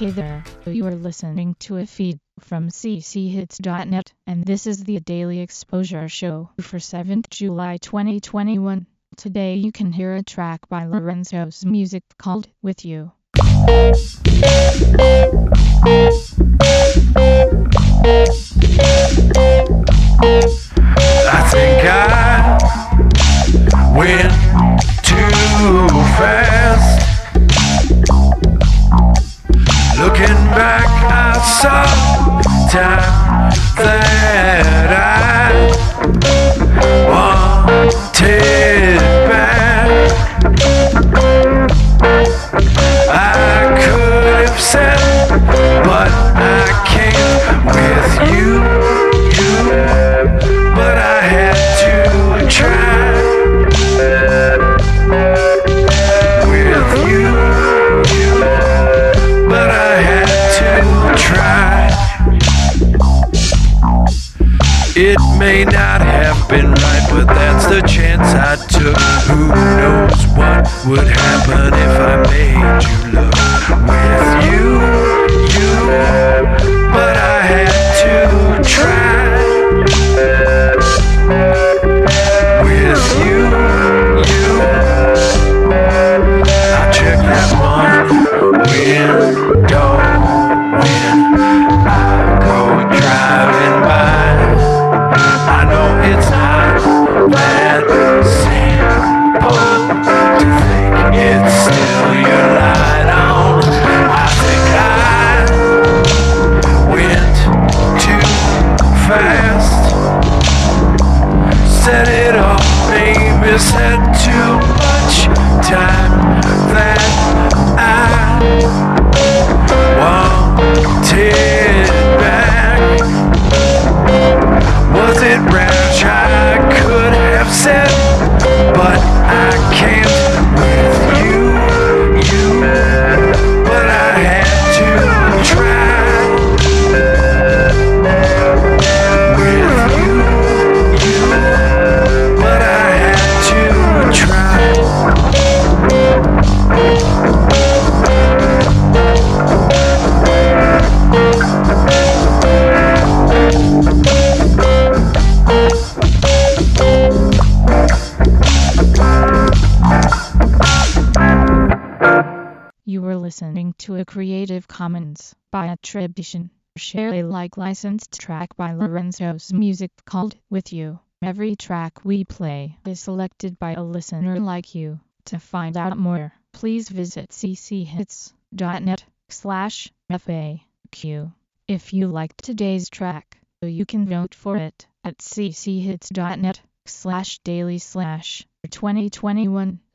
Hey there, you are listening to a feed from cchits.net, and this is the Daily Exposure Show for 7th July 2021. Today you can hear a track by Lorenzo's music called With You. Time It may not have been right, but that's the chance I took. Who knows what would happen if I Set it off, maybe said too much time listening to a Creative Commons by attribution, share Alike licensed track by Lorenzo's music called With You. Every track we play is selected by a listener like you. To find out more, please visit cchits.net slash FAQ. If you liked today's track, you can vote for it at cchits.net slash daily slash 2021